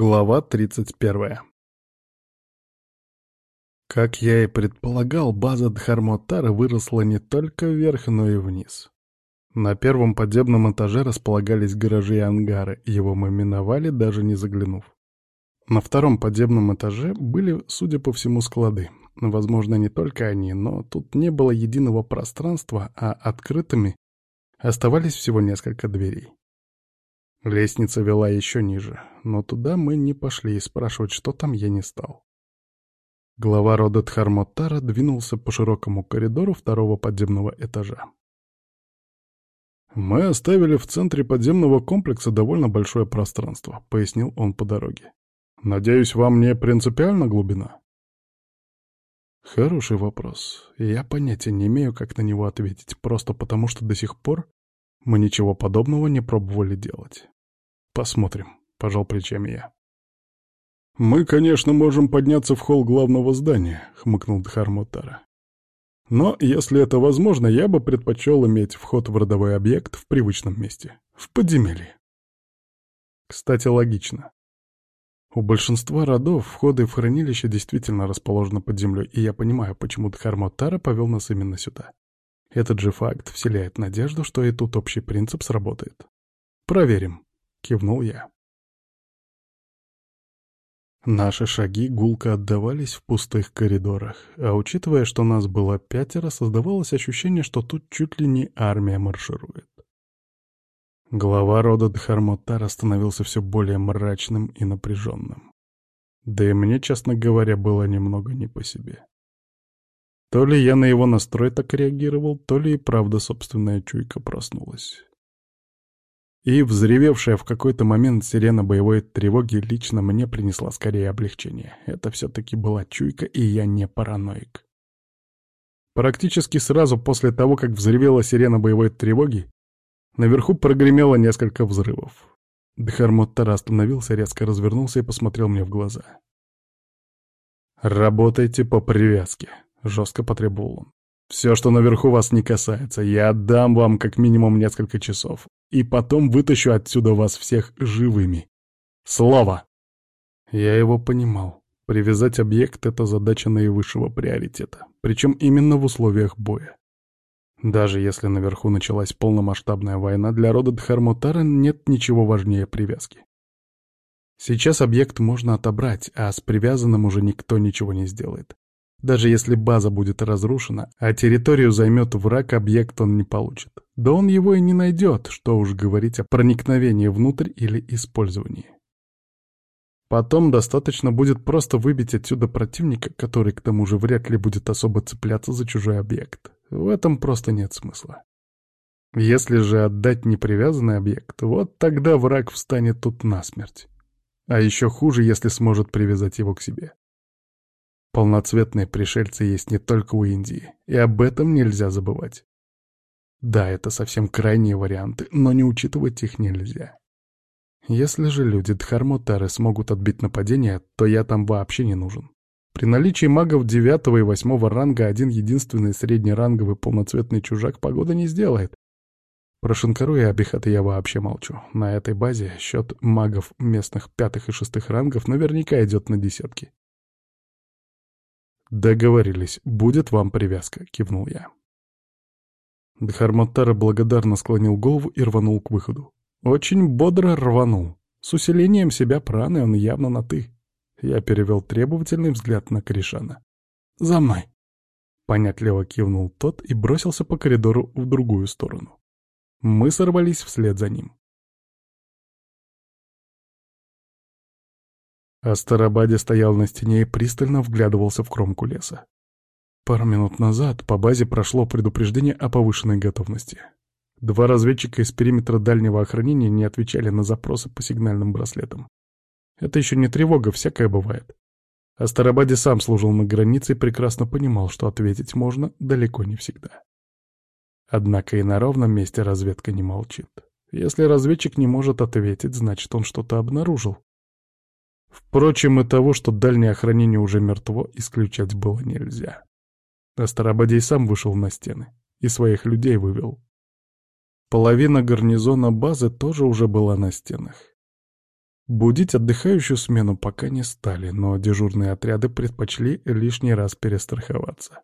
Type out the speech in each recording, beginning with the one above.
Глава 31. Как я и предполагал, база Дхармотара выросла не только вверх, но и вниз. На первом подземном этаже располагались гаражи и ангары, его мы миновали, даже не заглянув. На втором подземном этаже были, судя по всему, склады. Возможно, не только они, но тут не было единого пространства, а открытыми оставались всего несколько дверей. Лестница вела еще ниже, но туда мы не пошли, и спрашивать, что там, я не стал. Глава рода Дхармоттара двинулся по широкому коридору второго подземного этажа. «Мы оставили в центре подземного комплекса довольно большое пространство», — пояснил он по дороге. «Надеюсь, вам не принципиально глубина?» Хороший вопрос. Я понятия не имею, как на него ответить, просто потому что до сих пор мы ничего подобного не пробовали делать. Посмотрим, пожал плечами я. «Мы, конечно, можем подняться в холл главного здания», — хмыкнул Дхармотара. «Но, если это возможно, я бы предпочел иметь вход в родовой объект в привычном месте, в подземелье». Кстати, логично. У большинства родов входы в хранилище действительно расположены под землей, и я понимаю, почему Дхармотара повел нас именно сюда. Этот же факт вселяет надежду, что и тут общий принцип сработает. «Проверим», — кивнул я. Наши шаги гулко отдавались в пустых коридорах, а учитывая, что нас было пятеро, создавалось ощущение, что тут чуть ли не армия марширует. Глава рода Дхармотара становился все более мрачным и напряженным. Да и мне, честно говоря, было немного не по себе. То ли я на его настрой так реагировал, то ли и правда собственная чуйка проснулась. И взревевшая в какой-то момент сирена боевой тревоги лично мне принесла скорее облегчение. Это все-таки была чуйка, и я не параноик. Практически сразу после того, как взревела сирена боевой тревоги, наверху прогремело несколько взрывов. Дхармоттара остановился, резко развернулся и посмотрел мне в глаза. «Работайте по привязке», — жестко потребовал он. «Все, что наверху вас не касается, я отдам вам как минимум несколько часов, и потом вытащу отсюда вас всех живыми. Слово!» Я его понимал. Привязать объект — это задача наивысшего приоритета, причем именно в условиях боя. Даже если наверху началась полномасштабная война, для рода Дхармотара нет ничего важнее привязки. Сейчас объект можно отобрать, а с привязанным уже никто ничего не сделает. Даже если база будет разрушена, а территорию займет враг, объект он не получит. Да он его и не найдет, что уж говорить о проникновении внутрь или использовании. Потом достаточно будет просто выбить отсюда противника, который к тому же вряд ли будет особо цепляться за чужой объект. В этом просто нет смысла. Если же отдать непривязанный объект, вот тогда враг встанет тут насмерть. А еще хуже, если сможет привязать его к себе. Полноцветные пришельцы есть не только у Индии, и об этом нельзя забывать. Да, это совсем крайние варианты, но не учитывать их нельзя. Если же люди Дхармотары смогут отбить нападение, то я там вообще не нужен. При наличии магов девятого и восьмого ранга один единственный среднеранговый полноцветный чужак погода не сделает. Про Шанкару и Абихата я вообще молчу. На этой базе счет магов местных пятых и шестых рангов наверняка идет на десятки. «Договорились, будет вам привязка», — кивнул я. Дхарматтара благодарно склонил голову и рванул к выходу. Очень бодро рванул. С усилением себя праны он явно на «ты». Я перевел требовательный взгляд на Кришана. «За мной!» Понятливо кивнул тот и бросился по коридору в другую сторону. Мы сорвались вслед за ним. Астарабаде стоял на стене и пристально вглядывался в кромку леса. Пару минут назад по базе прошло предупреждение о повышенной готовности. Два разведчика из периметра дальнего охранения не отвечали на запросы по сигнальным браслетам. Это еще не тревога, всякое бывает. Астарабаде сам служил на границе и прекрасно понимал, что ответить можно далеко не всегда. Однако и на ровном месте разведка не молчит. Если разведчик не может ответить, значит, он что-то обнаружил. Впрочем, и того, что дальнее охранение уже мертво, исключать было нельзя. Астарабадей сам вышел на стены и своих людей вывел. Половина гарнизона базы тоже уже была на стенах. Будить отдыхающую смену пока не стали, но дежурные отряды предпочли лишний раз перестраховаться.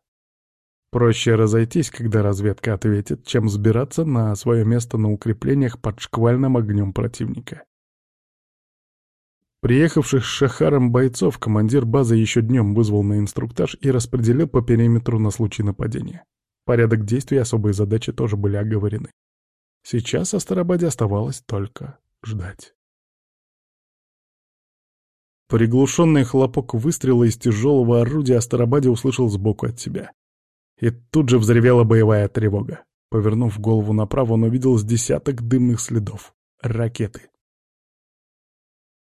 Проще разойтись, когда разведка ответит, чем сбираться на свое место на укреплениях под шквальным огнем противника. Приехавших с Шахаром бойцов командир базы еще днем вызвал на инструктаж и распределил по периметру на случай нападения. Порядок действий и особые задачи тоже были оговорены. Сейчас Астарабаде оставалось только ждать. Приглушенный хлопок выстрела из тяжелого орудия Астарабаде услышал сбоку от себя. И тут же взревела боевая тревога. Повернув голову направо, он увидел с десяток дымных следов. Ракеты.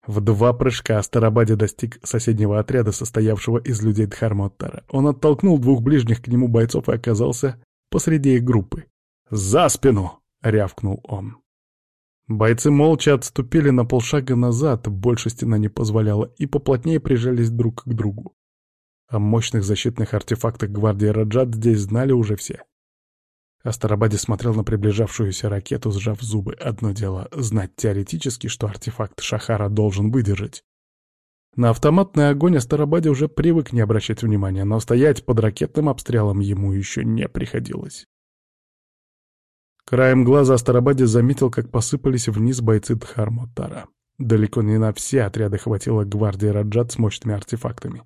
В два прыжка Астарабаде достиг соседнего отряда, состоявшего из людей Дхармоттара. Он оттолкнул двух ближних к нему бойцов и оказался посреди их группы. «За спину!» — рявкнул он. Бойцы молча отступили на полшага назад, больше стена не позволяла, и поплотнее прижались друг к другу. О мощных защитных артефактах гвардии Раджат здесь знали уже все. Астарабаде смотрел на приближавшуюся ракету, сжав зубы. Одно дело — знать теоретически, что артефакт Шахара должен выдержать. На автоматный огонь Астарабаде уже привык не обращать внимания, но стоять под ракетным обстрелом ему еще не приходилось. Краем глаза Астарабаде заметил, как посыпались вниз бойцы Дхармотара. Далеко не на все отряды хватило гвардии Раджат с мощными артефактами.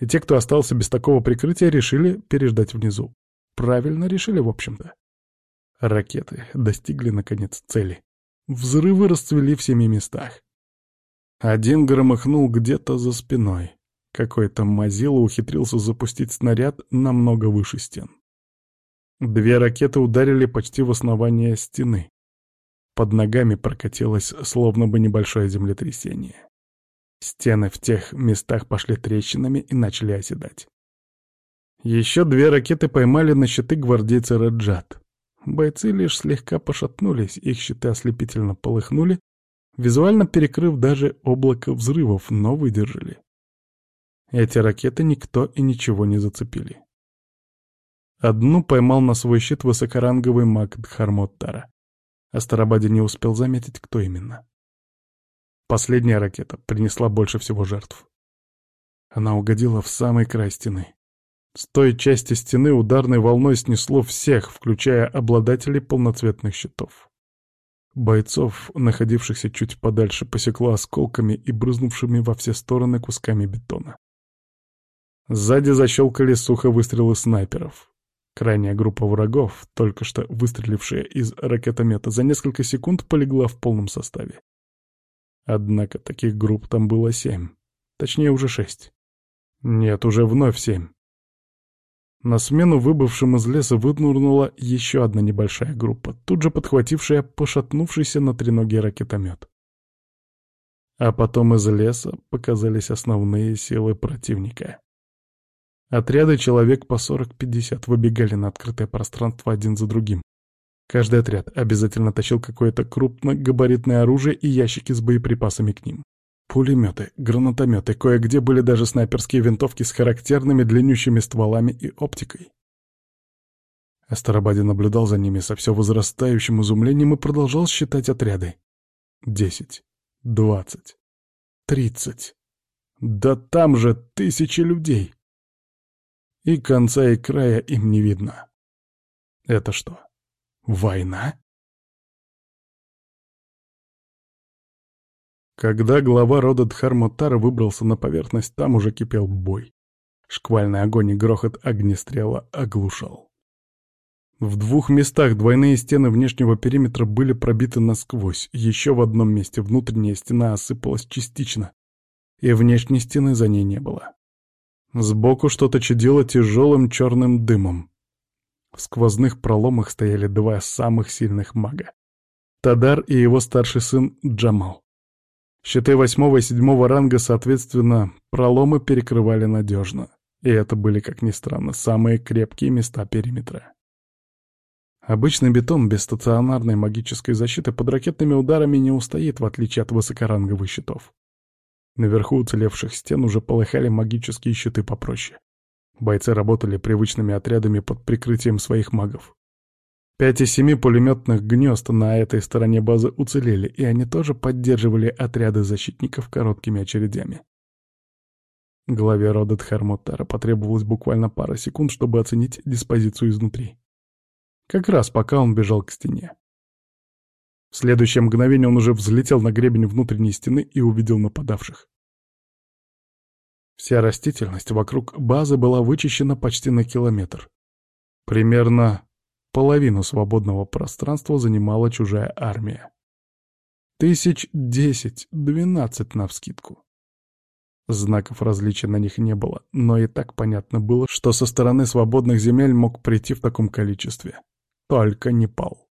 И те, кто остался без такого прикрытия, решили переждать внизу. Правильно решили, в общем-то. Ракеты достигли, наконец, цели. Взрывы расцвели в семи местах. Один громыхнул где-то за спиной. Какой-то мазила ухитрился запустить снаряд намного выше стен. Две ракеты ударили почти в основание стены. Под ногами прокатилось словно бы небольшое землетрясение. Стены в тех местах пошли трещинами и начали оседать. Еще две ракеты поймали на щиты гвардейцы Раджат. Бойцы лишь слегка пошатнулись, их щиты ослепительно полыхнули, визуально перекрыв даже облако взрывов, но выдержали. Эти ракеты никто и ничего не зацепили. Одну поймал на свой щит высокоранговый маг Дхармоттара. Астарабаде не успел заметить, кто именно. Последняя ракета принесла больше всего жертв. Она угодила в самый край стены. С той части стены ударной волной снесло всех, включая обладателей полноцветных щитов. Бойцов, находившихся чуть подальше, посекло осколками и брызнувшими во все стороны кусками бетона. Сзади защелкали сухо выстрелы снайперов. Крайняя группа врагов, только что выстрелившая из ракетомета, за несколько секунд полегла в полном составе. Однако таких групп там было семь. Точнее, уже шесть. Нет, уже вновь семь. На смену выбывшим из леса вынурнула еще одна небольшая группа, тут же подхватившая пошатнувшийся на треноге ракетомет. А потом из леса показались основные силы противника. Отряды человек по 40-50 выбегали на открытое пространство один за другим. Каждый отряд обязательно тащил какое-то крупногабаритное оружие и ящики с боеприпасами к ним. Пулеметы, гранатометы, кое-где были даже снайперские винтовки с характерными длиннющими стволами и оптикой. Астарабаде наблюдал за ними со все возрастающим изумлением и продолжал считать отряды. Десять, двадцать, тридцать. Да там же тысячи людей! И конца и края им не видно. Это что, война? Когда глава рода Дхармутара выбрался на поверхность, там уже кипел бой. Шквальный огонь и грохот огнестрела оглушал. В двух местах двойные стены внешнего периметра были пробиты насквозь, еще в одном месте внутренняя стена осыпалась частично, и внешней стены за ней не было. Сбоку что-то чадило тяжелым черным дымом. В сквозных проломах стояли два самых сильных мага. Тадар и его старший сын Джамал. Щиты восьмого и седьмого ранга, соответственно, проломы перекрывали надежно. И это были, как ни странно, самые крепкие места периметра. Обычный бетон без стационарной магической защиты под ракетными ударами не устоит, в отличие от высокоранговых щитов. Наверху уцелевших стен уже полыхали магические щиты попроще. Бойцы работали привычными отрядами под прикрытием своих магов. Пять из семи пулеметных гнезд на этой стороне базы уцелели, и они тоже поддерживали отряды защитников короткими очередями. Главе рода Дхармотара потребовалось буквально пара секунд, чтобы оценить диспозицию изнутри. Как раз пока он бежал к стене. В следующее мгновение он уже взлетел на гребень внутренней стены и увидел нападавших. Вся растительность вокруг базы была вычищена почти на километр. Примерно половину свободного пространства занимала чужая армия. Тысяч десять, двенадцать навскидку. Знаков различия на них не было, но и так понятно было, что со стороны свободных земель мог прийти в таком количестве. Только не пал.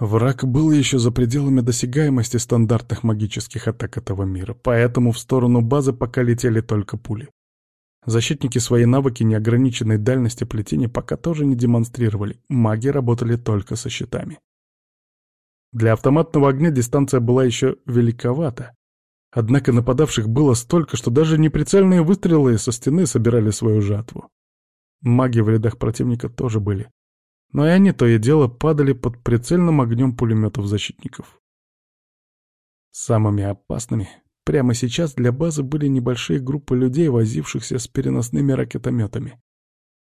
Враг был еще за пределами досягаемости стандартных магических атак этого мира, поэтому в сторону базы пока летели только пули. Защитники свои навыки неограниченной дальности плетения пока тоже не демонстрировали, маги работали только со щитами. Для автоматного огня дистанция была еще великовата, Однако нападавших было столько, что даже неприцельные выстрелы со стены собирали свою жатву. Маги в рядах противника тоже были. Но и они то и дело падали под прицельным огнем пулеметов защитников. Самыми опасными прямо сейчас для базы были небольшие группы людей, возившихся с переносными ракетометами.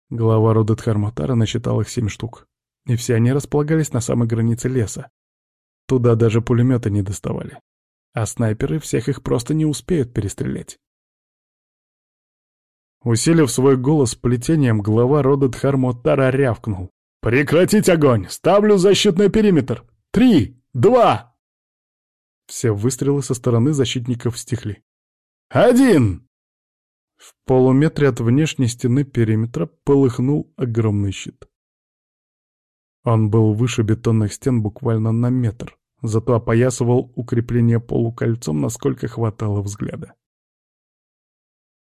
Глава рода Дхарматара насчитал их семь штук, и все они располагались на самой границе леса. Туда даже пулеметы не доставали а снайперы всех их просто не успеют перестрелять. Усилив свой голос плетением, глава рода Дхармотара рявкнул. «Прекратить огонь! Ставлю защитный периметр! Три! Два!» Все выстрелы со стороны защитников стихли. «Один!» В полуметре от внешней стены периметра полыхнул огромный щит. Он был выше бетонных стен буквально на метр зато опоясывал укрепление полукольцом, насколько хватало взгляда.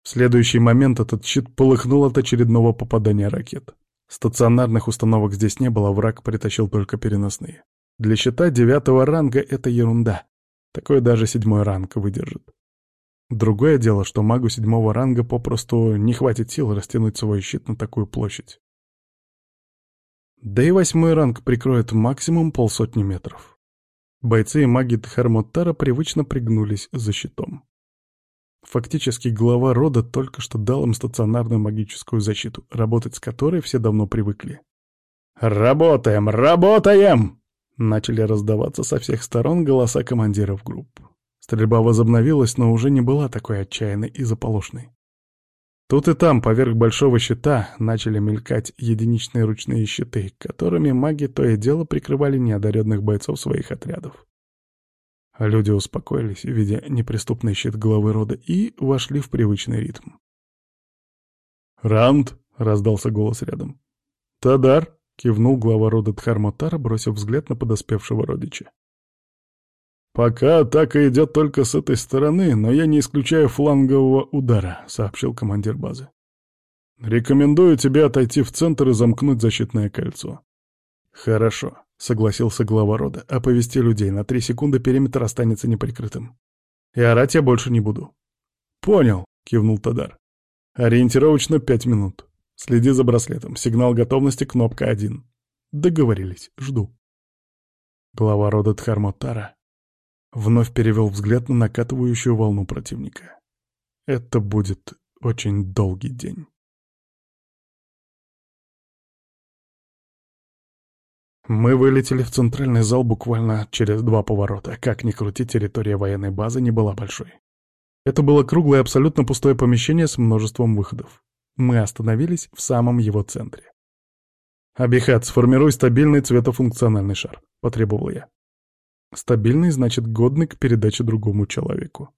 В следующий момент этот щит полыхнул от очередного попадания ракет. Стационарных установок здесь не было, враг притащил только переносные. Для щита девятого ранга это ерунда. Такое даже седьмой ранг выдержит. Другое дело, что магу седьмого ранга попросту не хватит сил растянуть свой щит на такую площадь. Да и восьмой ранг прикроет максимум полсотни метров. Бойцы и маги Дхармоттара привычно пригнулись за щитом. Фактически глава рода только что дал им стационарную магическую защиту, работать с которой все давно привыкли. «Работаем! Работаем!» Начали раздаваться со всех сторон голоса командиров групп. Стрельба возобновилась, но уже не была такой отчаянной и заполошной. Тут и там, поверх большого щита, начали мелькать единичные ручные щиты, которыми маги то и дело прикрывали неодаренных бойцов своих отрядов. Люди успокоились, видя неприступный щит главы рода, и вошли в привычный ритм. «Ранд!» — раздался голос рядом. «Тадар!» — кивнул глава рода Дхармотара, бросив взгляд на подоспевшего родича. «Пока атака идет только с этой стороны, но я не исключаю флангового удара», — сообщил командир базы. «Рекомендую тебе отойти в центр и замкнуть защитное кольцо». «Хорошо», — согласился глава рода. «Оповести людей, на три секунды периметр останется неприкрытым. И орать я больше не буду». «Понял», — кивнул Тадар. «Ориентировочно пять минут. Следи за браслетом. Сигнал готовности, кнопка один». «Договорились. Жду». Глава рода Дхармотара Вновь перевел взгляд на накатывающую волну противника. Это будет очень долгий день. Мы вылетели в центральный зал буквально через два поворота. Как ни крути, территория военной базы не была большой. Это было круглое, абсолютно пустое помещение с множеством выходов. Мы остановились в самом его центре. «Абихат, сформируй стабильный цветофункциональный шар», — потребовал я. Стабильный значит годный к передаче другому человеку.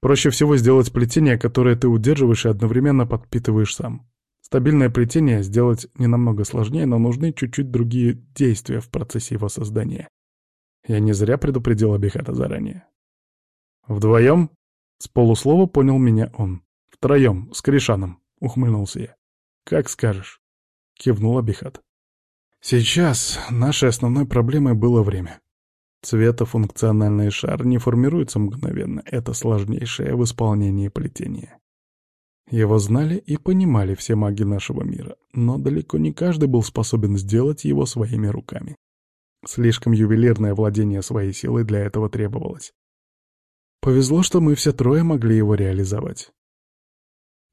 Проще всего сделать плетение, которое ты удерживаешь и одновременно подпитываешь сам. Стабильное плетение сделать не намного сложнее, но нужны чуть-чуть другие действия в процессе его создания. Я не зря предупредил Абихата заранее. «Вдвоем?» — с полуслова понял меня он. «Втроем, с Кришаном», — ухмыльнулся я. «Как скажешь», — кивнул Абихат. Сейчас нашей основной проблемой было время. Цветофункциональный шар не формируется мгновенно, это сложнейшее в исполнении плетение. Его знали и понимали все маги нашего мира, но далеко не каждый был способен сделать его своими руками. Слишком ювелирное владение своей силой для этого требовалось. Повезло, что мы все трое могли его реализовать.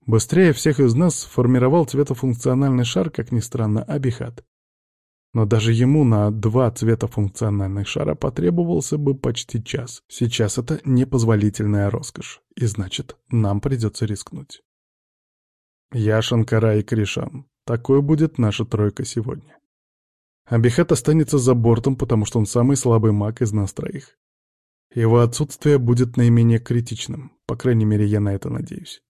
Быстрее всех из нас сформировал цветофункциональный шар, как ни странно, Абихат. Но даже ему на два цветофункциональных шара потребовался бы почти час. Сейчас это непозволительная роскошь, и значит, нам придется рискнуть. Я, Шанкара и Кришан. Такой будет наша тройка сегодня. Абихат останется за бортом, потому что он самый слабый маг из нас троих. Его отсутствие будет наименее критичным, по крайней мере, я на это надеюсь.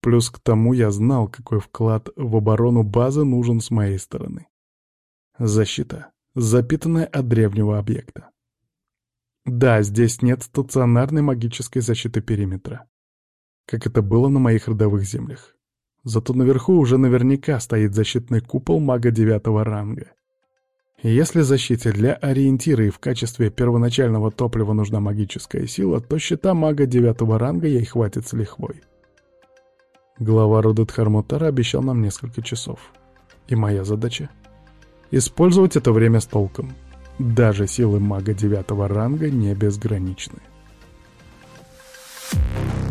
Плюс к тому я знал, какой вклад в оборону базы нужен с моей стороны. Защита, запитанная от древнего объекта. Да, здесь нет стационарной магической защиты периметра, как это было на моих родовых землях. Зато наверху уже наверняка стоит защитный купол мага девятого ранга. если защите для ориентира и в качестве первоначального топлива нужна магическая сила, то щита мага девятого ранга ей хватит с лихвой. Глава рода Дхармутара обещал нам несколько часов. И моя задача — использовать это время с толком. Даже силы мага девятого ранга не безграничны. Thank you.